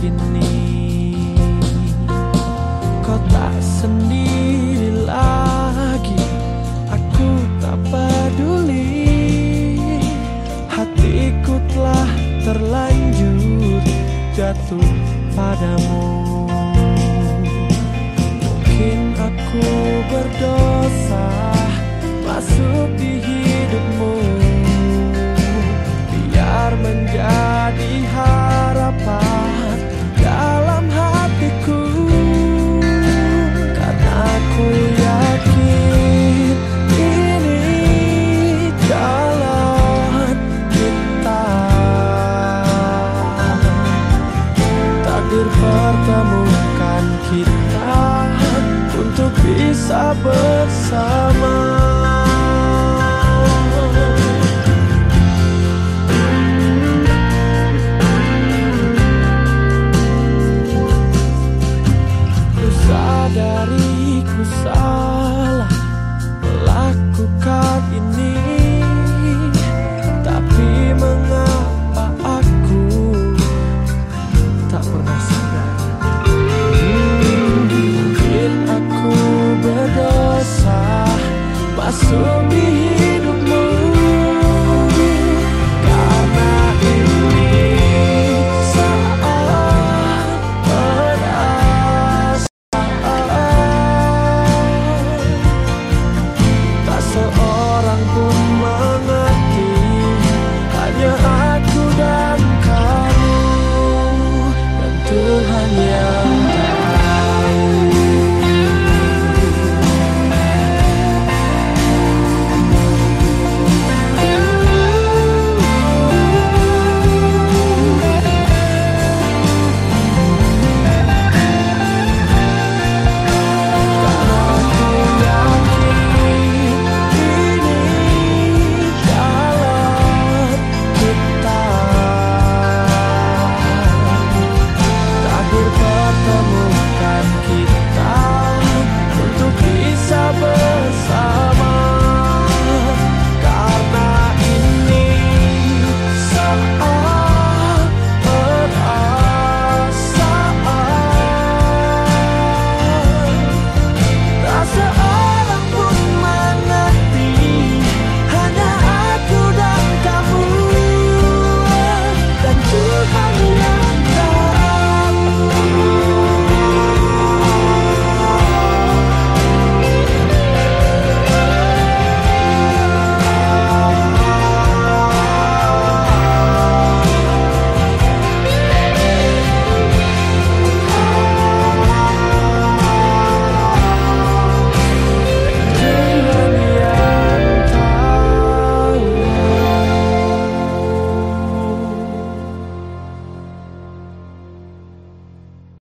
ini Kau tak sendiri lagi Aku tak peduli. Hatiku telah terlanjur jatuh padamu. Mungkin aku berdosa. outside. so be